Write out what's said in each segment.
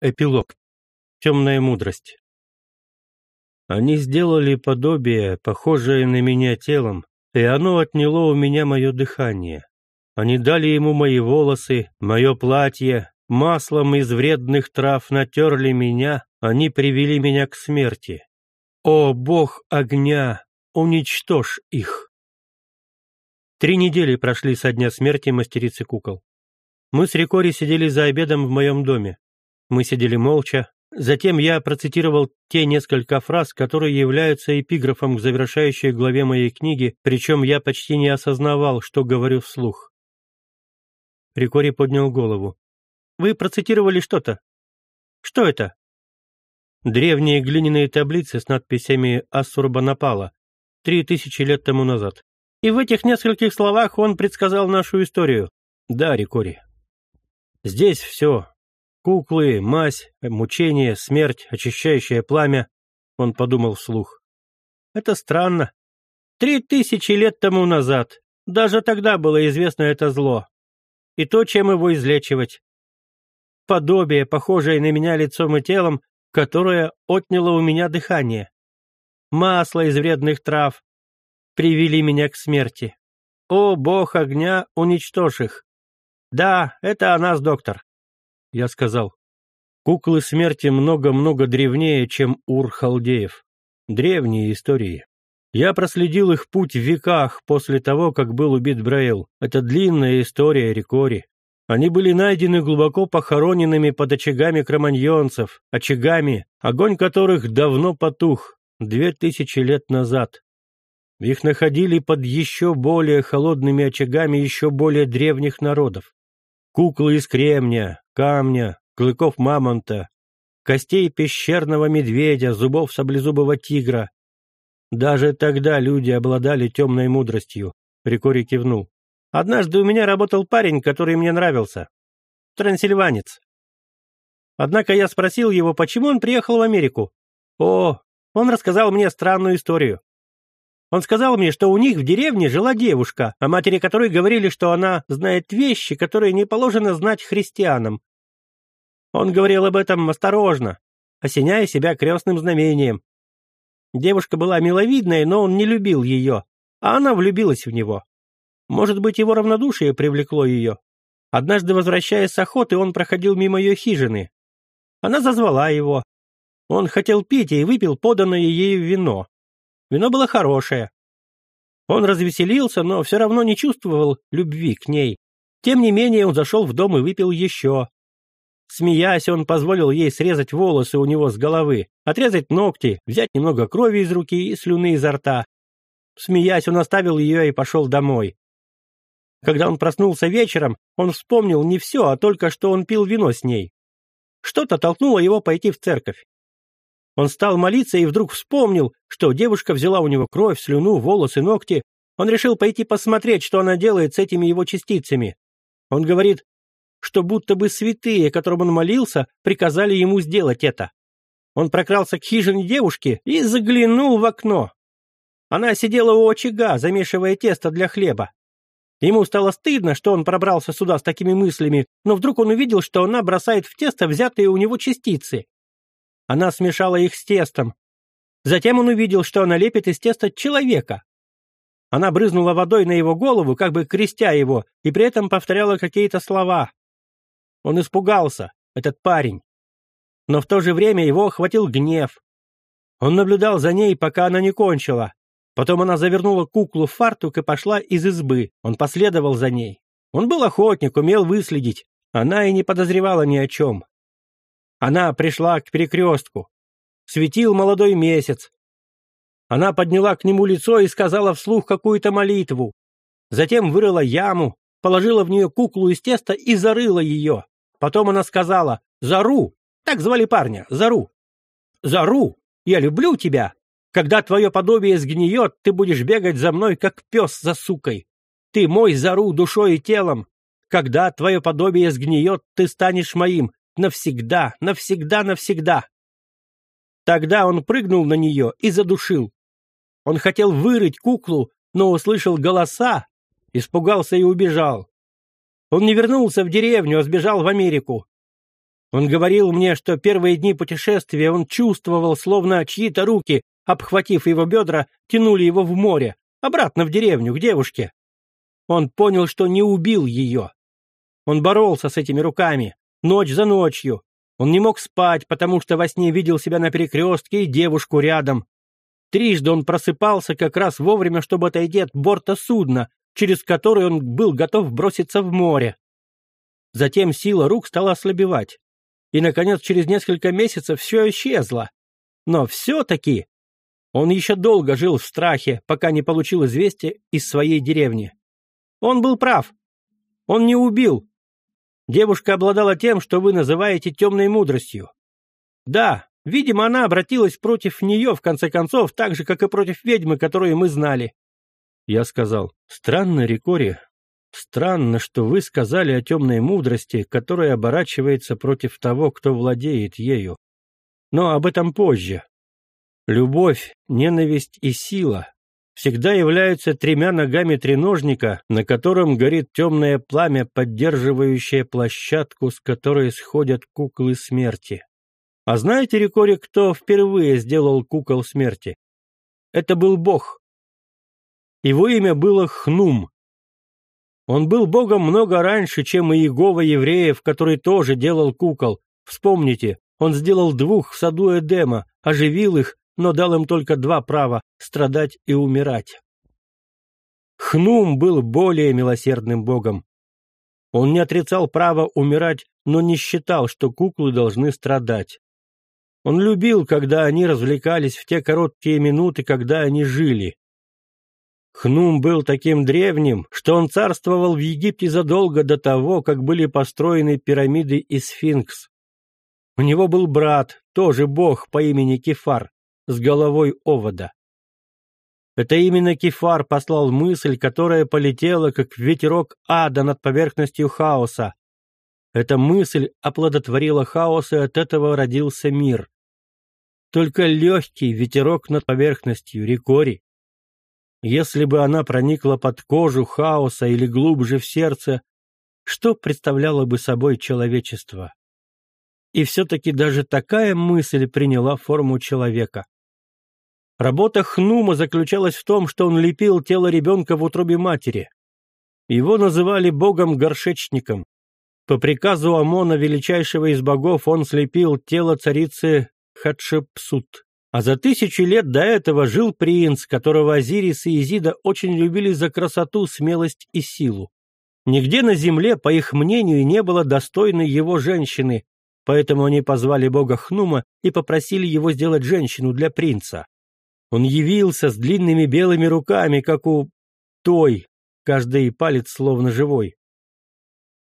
Эпилог. Темная мудрость. Они сделали подобие, похожее на меня телом, и оно отняло у меня мое дыхание. Они дали ему мои волосы, мое платье, маслом из вредных трав натерли меня, они привели меня к смерти. О, бог огня, уничтожь их! Три недели прошли со дня смерти мастерицы кукол. Мы с Рикори сидели за обедом в моем доме. Мы сидели молча. Затем я процитировал те несколько фраз, которые являются эпиграфом к завершающей главе моей книги, причем я почти не осознавал, что говорю вслух. Рикори поднял голову. «Вы процитировали что-то? Что это?» Древние глиняные таблицы с надписями «Ассурбанапала» три тысячи лет тому назад. И в этих нескольких словах он предсказал нашу историю. Да, Рикори. Здесь все, Куклы, мазь, мучение, смерть, очищающее пламя. Он подумал вслух. Это странно. Три тысячи лет тому назад. Даже тогда было известно это зло. И то, чем его излечивать. Подобие, похожее на меня лицом и телом, которое отняло у меня дыхание. Масло из вредных трав привели меня к смерти. О, бог огня, уничтожь их. Да, это о нас, доктор. Я сказал, куклы смерти много-много древнее, чем Ур-Халдеев. Древние истории. Я проследил их путь в веках после того, как был убит Брейл. Это длинная история Рикори. Они были найдены глубоко похороненными под очагами кроманьонцев, очагами, огонь которых давно потух, две тысячи лет назад. Их находили под еще более холодными очагами еще более древних народов. Куклы из кремня, камня, клыков мамонта, костей пещерного медведя, зубов саблезубого тигра. Даже тогда люди обладали темной мудростью. Рикори кивнул. Однажды у меня работал парень, который мне нравился. Трансильванец. Однако я спросил его, почему он приехал в Америку. О, он рассказал мне странную историю. Он сказал мне, что у них в деревне жила девушка, о матери которой говорили, что она знает вещи, которые не положено знать христианам. Он говорил об этом осторожно, осеняя себя крестным знамением. Девушка была миловидная, но он не любил ее, а она влюбилась в него. Может быть, его равнодушие привлекло ее. Однажды, возвращаясь с охоты, он проходил мимо ее хижины. Она зазвала его. Он хотел пить и выпил поданное ею вино. Вино было хорошее. Он развеселился, но все равно не чувствовал любви к ней. Тем не менее, он зашел в дом и выпил еще. Смеясь, он позволил ей срезать волосы у него с головы, отрезать ногти, взять немного крови из руки и слюны изо рта. Смеясь, он оставил ее и пошел домой. Когда он проснулся вечером, он вспомнил не все, а только что он пил вино с ней. Что-то толкнуло его пойти в церковь. Он стал молиться и вдруг вспомнил, что девушка взяла у него кровь, слюну, волосы, ногти. Он решил пойти посмотреть, что она делает с этими его частицами. Он говорит, что будто бы святые, которым он молился, приказали ему сделать это. Он прокрался к хижине девушки и заглянул в окно. Она сидела у очага, замешивая тесто для хлеба. Ему стало стыдно, что он пробрался сюда с такими мыслями, но вдруг он увидел, что она бросает в тесто взятые у него частицы. Она смешала их с тестом. Затем он увидел, что она лепит из теста человека. Она брызнула водой на его голову, как бы крестя его, и при этом повторяла какие-то слова. Он испугался, этот парень. Но в то же время его охватил гнев. Он наблюдал за ней, пока она не кончила. Потом она завернула куклу в фартук и пошла из избы. Он последовал за ней. Он был охотник, умел выследить. Она и не подозревала ни о чем. Она пришла к перекрестку. Светил молодой месяц. Она подняла к нему лицо и сказала вслух какую-то молитву. Затем вырыла яму, положила в нее куклу из теста и зарыла ее. Потом она сказала «Зару!» Так звали парня, Зару. «Зару! Я люблю тебя! Когда твое подобие сгниет, ты будешь бегать за мной, как пес за сукой. Ты мой Зару душой и телом. Когда твое подобие сгниет, ты станешь моим. Навсегда, навсегда, навсегда!» Тогда он прыгнул на нее и задушил. Он хотел вырыть куклу, но услышал голоса, испугался и убежал. Он не вернулся в деревню, а сбежал в Америку. Он говорил мне, что первые дни путешествия он чувствовал, словно чьи-то руки, обхватив его бедра, тянули его в море, обратно в деревню, к девушке. Он понял, что не убил ее. Он боролся с этими руками, ночь за ночью. Он не мог спать, потому что во сне видел себя на перекрестке и девушку рядом. Трижды он просыпался как раз вовремя, чтобы отойти от борта судна, через который он был готов броситься в море. Затем сила рук стала ослабевать. И, наконец, через несколько месяцев все исчезло. Но все-таки он еще долго жил в страхе, пока не получил известие из своей деревни. Он был прав. Он не убил. Девушка обладала тем, что вы называете темной мудростью. Да, видимо, она обратилась против нее, в конце концов, так же, как и против ведьмы, которую мы знали. Я сказал, странно, Рикори, странно, что вы сказали о темной мудрости, которая оборачивается против того, кто владеет ею. Но об этом позже. Любовь, ненависть и сила всегда являются тремя ногами треножника, на котором горит темное пламя, поддерживающее площадку, с которой сходят куклы смерти. А знаете, Рикори, кто впервые сделал кукол смерти? Это был Бог. Его имя было Хнум. Он был богом много раньше, чем и Иегова евреев, который тоже делал кукол. Вспомните, он сделал двух в саду Эдема, оживил их но дал им только два права — страдать и умирать. Хнум был более милосердным богом. Он не отрицал право умирать, но не считал, что куклы должны страдать. Он любил, когда они развлекались в те короткие минуты, когда они жили. Хнум был таким древним, что он царствовал в Египте задолго до того, как были построены пирамиды и сфинкс. У него был брат, тоже бог по имени Кефар с головой овода. Это именно Кефар послал мысль, которая полетела, как ветерок ада над поверхностью хаоса. Эта мысль оплодотворила хаос, и от этого родился мир. Только легкий ветерок над поверхностью, рекори. Если бы она проникла под кожу хаоса или глубже в сердце, что представляло бы собой человечество? И все-таки даже такая мысль приняла форму человека. Работа Хнума заключалась в том, что он лепил тело ребенка в утробе матери. Его называли богом-горшечником. По приказу Амона, величайшего из богов, он слепил тело царицы Хатшепсут. А за тысячи лет до этого жил принц, которого Азирис и Изида очень любили за красоту, смелость и силу. Нигде на земле, по их мнению, не было достойной его женщины, поэтому они позвали бога Хнума и попросили его сделать женщину для принца. Он явился с длинными белыми руками, как у той, каждый палец словно живой.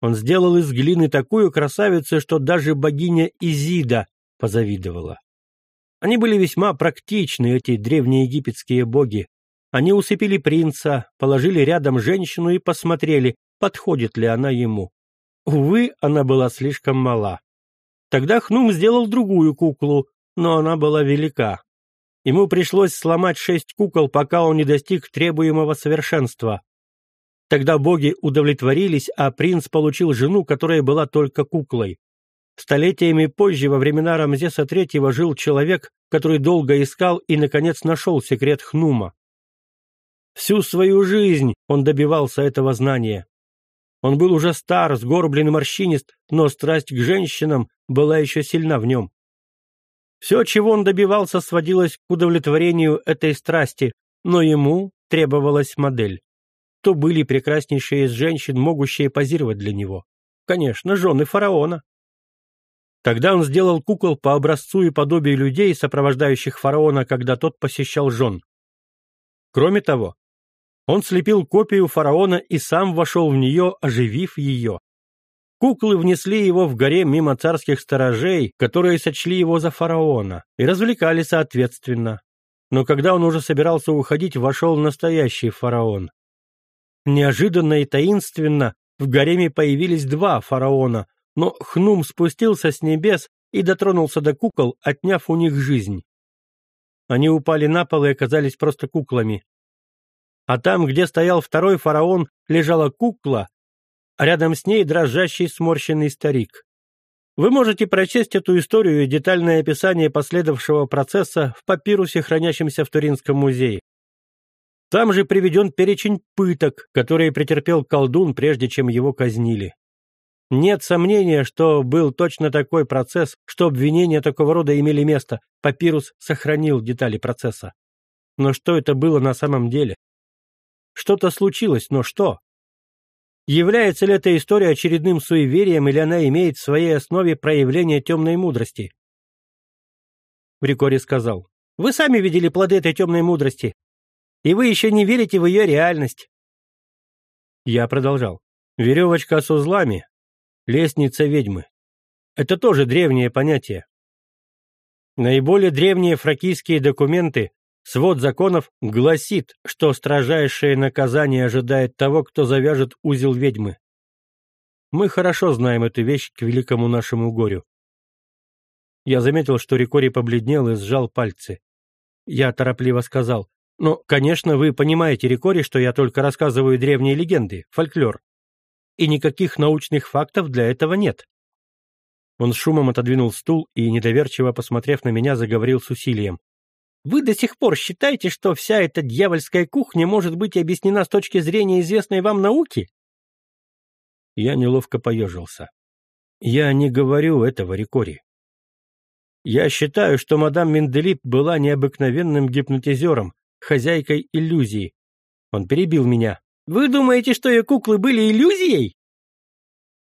Он сделал из глины такую красавицу, что даже богиня Изида позавидовала. Они были весьма практичны, эти древние египетские боги. Они усыпили принца, положили рядом женщину и посмотрели, подходит ли она ему. Увы, она была слишком мала. Тогда Хнум сделал другую куклу, но она была велика. Ему пришлось сломать шесть кукол, пока он не достиг требуемого совершенства. Тогда боги удовлетворились, а принц получил жену, которая была только куклой. Столетиями позже, во времена Рамзеса III, жил человек, который долго искал и, наконец, нашел секрет Хнума. Всю свою жизнь он добивался этого знания. Он был уже стар, сгорблен и морщинист, но страсть к женщинам была еще сильна в нем. Все, чего он добивался, сводилось к удовлетворению этой страсти, но ему требовалась модель. То были прекраснейшие из женщин, могущие позировать для него. Конечно, жены фараона. Тогда он сделал кукол по образцу и подобию людей, сопровождающих фараона, когда тот посещал жен. Кроме того, он слепил копию фараона и сам вошел в нее, оживив ее. Куклы внесли его в горе мимо царских сторожей, которые сочли его за фараона, и развлекали соответственно. Но когда он уже собирался уходить, вошел настоящий фараон. Неожиданно и таинственно в гареме появились два фараона, но Хнум спустился с небес и дотронулся до кукол, отняв у них жизнь. Они упали на пол и оказались просто куклами. А там, где стоял второй фараон, лежала кукла, рядом с ней дрожащий сморщенный старик. Вы можете прочесть эту историю и детальное описание последовавшего процесса в папирусе, хранящемся в Туринском музее. Там же приведен перечень пыток, которые претерпел колдун, прежде чем его казнили. Нет сомнения, что был точно такой процесс, что обвинения такого рода имели место. Папирус сохранил детали процесса. Но что это было на самом деле? Что-то случилось, но что? Является ли эта история очередным суеверием, или она имеет в своей основе проявление темной мудрости? Рикори сказал, «Вы сами видели плоды этой темной мудрости, и вы еще не верите в ее реальность». Я продолжал. Веревочка с узлами, лестница ведьмы. Это тоже древнее понятие. Наиболее древние фракийские документы Свод законов гласит, что строжайшее наказание ожидает того, кто завяжет узел ведьмы. Мы хорошо знаем эту вещь к великому нашему горю. Я заметил, что Рикори побледнел и сжал пальцы. Я торопливо сказал, «Ну, конечно, вы понимаете, Рикори, что я только рассказываю древние легенды, фольклор. И никаких научных фактов для этого нет». Он шумом отодвинул стул и, недоверчиво посмотрев на меня, заговорил с усилием. Вы до сих пор считаете, что вся эта дьявольская кухня может быть объяснена с точки зрения известной вам науки? Я неловко поежился. Я не говорю этого, Рикори. Я считаю, что мадам Менделип была необыкновенным гипнотизером, хозяйкой иллюзии. Он перебил меня. «Вы думаете, что ее куклы были иллюзией?»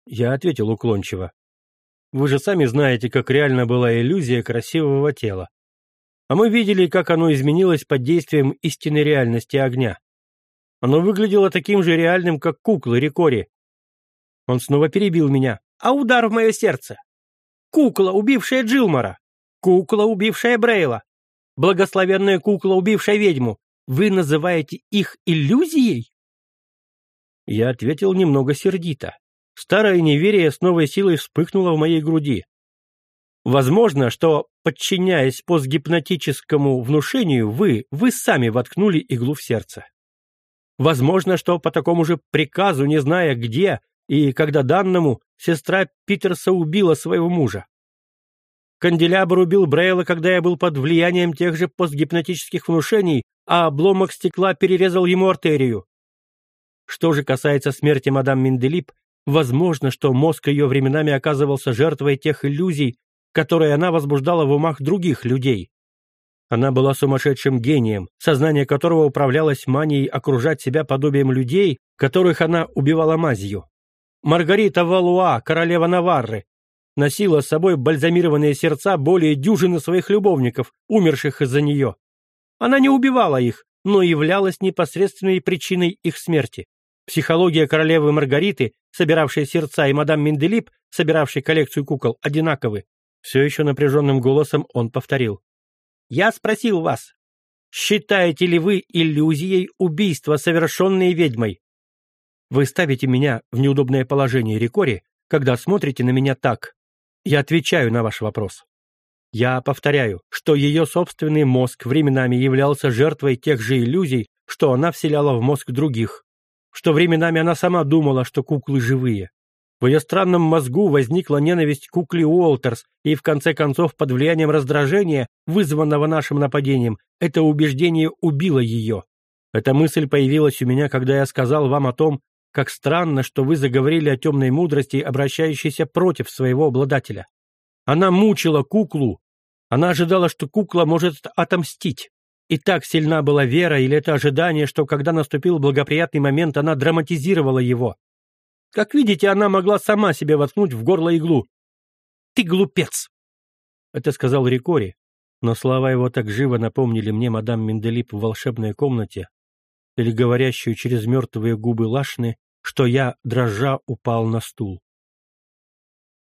Я ответил уклончиво. «Вы же сами знаете, как реально была иллюзия красивого тела а мы видели, как оно изменилось под действием истинной реальности огня. Оно выглядело таким же реальным, как куклы Рикори. Он снова перебил меня. А удар в мое сердце? Кукла, убившая Джилмора. Кукла, убившая Брейла. Благословенная кукла, убившая ведьму. Вы называете их иллюзией? Я ответил немного сердито. Старое неверие с новой силой вспыхнуло в моей груди. Возможно, что, подчиняясь постгипнотическому внушению, вы, вы сами воткнули иглу в сердце. Возможно, что по такому же приказу, не зная где и когда данному, сестра Питерса убила своего мужа. Канделябр убил Брейла, когда я был под влиянием тех же постгипнотических внушений, а обломок стекла перерезал ему артерию. Что же касается смерти мадам Менделип, возможно, что мозг ее временами оказывался жертвой тех иллюзий, которые она возбуждала в умах других людей. Она была сумасшедшим гением, сознание которого управлялось манией окружать себя подобием людей, которых она убивала мазью. Маргарита Валуа, королева Наварры, носила с собой бальзамированные сердца более дюжины своих любовников, умерших из-за нее. Она не убивала их, но являлась непосредственной причиной их смерти. Психология королевы Маргариты, собиравшей сердца, и мадам Менделип, собиравшей коллекцию кукол, одинаковы. Все еще напряженным голосом он повторил. «Я спросил вас, считаете ли вы иллюзией убийства, совершенное ведьмой? Вы ставите меня в неудобное положение, Рикори, когда смотрите на меня так. Я отвечаю на ваш вопрос. Я повторяю, что ее собственный мозг временами являлся жертвой тех же иллюзий, что она вселяла в мозг других, что временами она сама думала, что куклы живые, в ее странном мозгу возникла ненависть кукле Уолтерс, и в конце концов, под влиянием раздражения, вызванного нашим нападением, это убеждение убило ее. Эта мысль появилась у меня, когда я сказал вам о том, как странно, что вы заговорили о темной мудрости, обращающейся против своего обладателя. Она мучила куклу. Она ожидала, что кукла может отомстить. И так сильна была вера или это ожидание, что когда наступил благоприятный момент, она драматизировала его. Как видите, она могла сама себе воткнуть в горло иглу. «Ты глупец!» Это сказал Рикори, но слова его так живо напомнили мне мадам Менделип в волшебной комнате или говорящую через мертвые губы Лашны, что я, дрожа, упал на стул.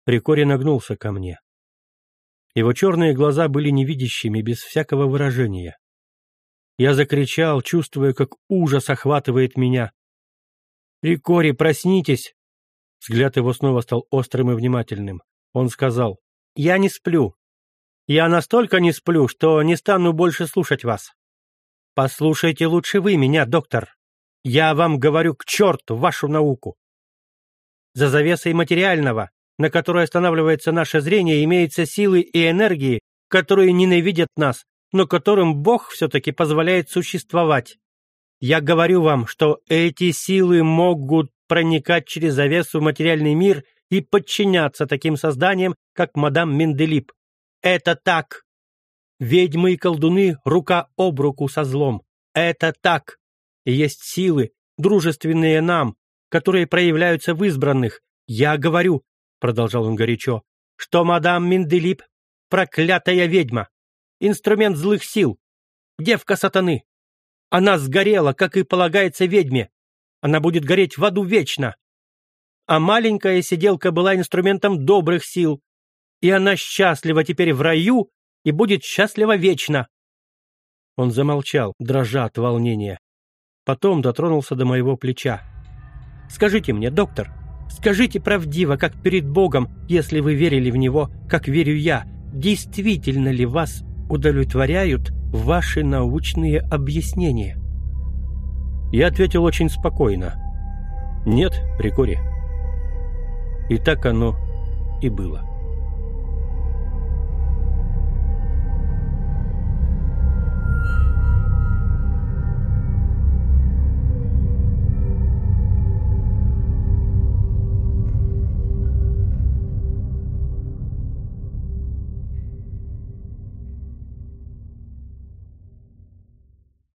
Рикори нагнулся ко мне. Его черные глаза были невидящими, без всякого выражения. Я закричал, чувствуя, как ужас охватывает меня. «Рикори, проснитесь!» Взгляд его снова стал острым и внимательным. Он сказал, «Я не сплю. Я настолько не сплю, что не стану больше слушать вас. Послушайте лучше вы меня, доктор. Я вам говорю к черту вашу науку. За завесой материального, на которой останавливается наше зрение, имеются силы и энергии, которые ненавидят нас, но которым Бог все-таки позволяет существовать. Я говорю вам, что эти силы могут проникать через завесу в материальный мир и подчиняться таким созданиям, как мадам Менделип. Это так. Ведьмы и колдуны рука об руку со злом. Это так. Есть силы, дружественные нам, которые проявляются в избранных. Я говорю, — продолжал он горячо, — что мадам Менделип — проклятая ведьма, инструмент злых сил, девка сатаны. Она сгорела, как и полагается ведьме. Она будет гореть в аду вечно. А маленькая сиделка была инструментом добрых сил, и она счастлива теперь в раю и будет счастлива вечно. Он замолчал, дрожа от волнения. Потом дотронулся до моего плеча. «Скажите мне, доктор, скажите правдиво, как перед Богом, если вы верили в Него, как верю я, действительно ли вас удовлетворяют ваши научные объяснения?» Я ответил очень спокойно. «Нет, Рикори». И так оно и было.